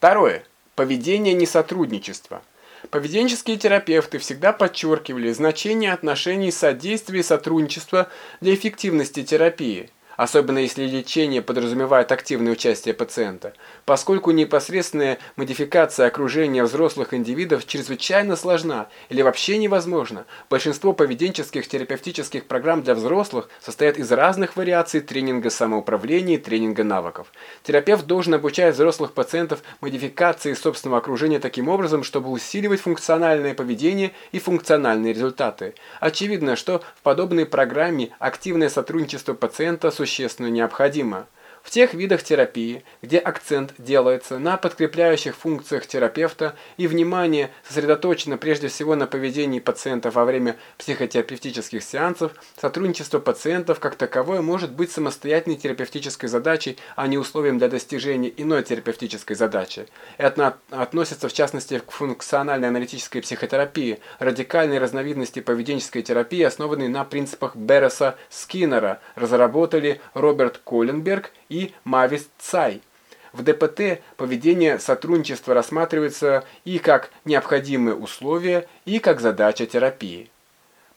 Второе. Поведение несотрудничества. Поведенческие терапевты всегда подчеркивали значение отношений содействия и сотрудничества для эффективности терапии особенно если лечение подразумевает активное участие пациента, поскольку непосредственная модификация окружения взрослых индивидов чрезвычайно сложна или вообще невозможна. Большинство поведенческих терапевтических программ для взрослых состоят из разных вариаций тренинга самоуправления и тренинга навыков. Терапевт должен обучать взрослых пациентов модификации собственного окружения таким образом, чтобы усиливать функциональное поведение и функциональные результаты. Очевидно, что в подобной программе активное сотрудничество пациента существенно существенно необходимо. В тех видах терапии, где акцент делается на подкрепляющих функциях терапевта и внимание сосредоточено прежде всего на поведении пациента во время психотерапевтических сеансов, сотрудничество пациентов как таковое может быть самостоятельной терапевтической задачей, а не условием для достижения иной терапевтической задачи. Это относится в частности к функциональной аналитической психотерапии, радикальной разновидности поведенческой терапии, основанной на принципах Берреса Скиннера, разработали Роберт Колленберг и Мавис Цай. В ДПТ поведение сотрудничества рассматривается и как необходимые условия, и как задача терапии.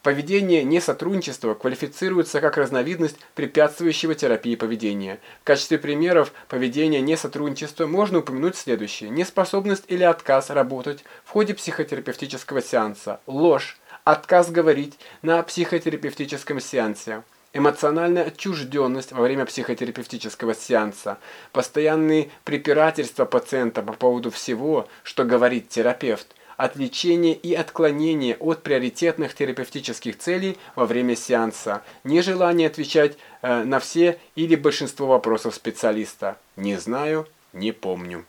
Поведение несотрудничества квалифицируется как разновидность препятствующего терапии поведения. В качестве примеров поведения несотрудничества можно упомянуть следующее. Неспособность или отказ работать в ходе психотерапевтического сеанса. Ложь. Отказ говорить на психотерапевтическом сеансе эмоциональная отчужденность во время психотерапевтического сеанса, постоянные препирательства пациента по поводу всего, что говорит терапевт, отвлечение и отклонение от приоритетных терапевтических целей во время сеанса, нежелание отвечать э, на все или большинство вопросов специалиста. Не знаю, не помню.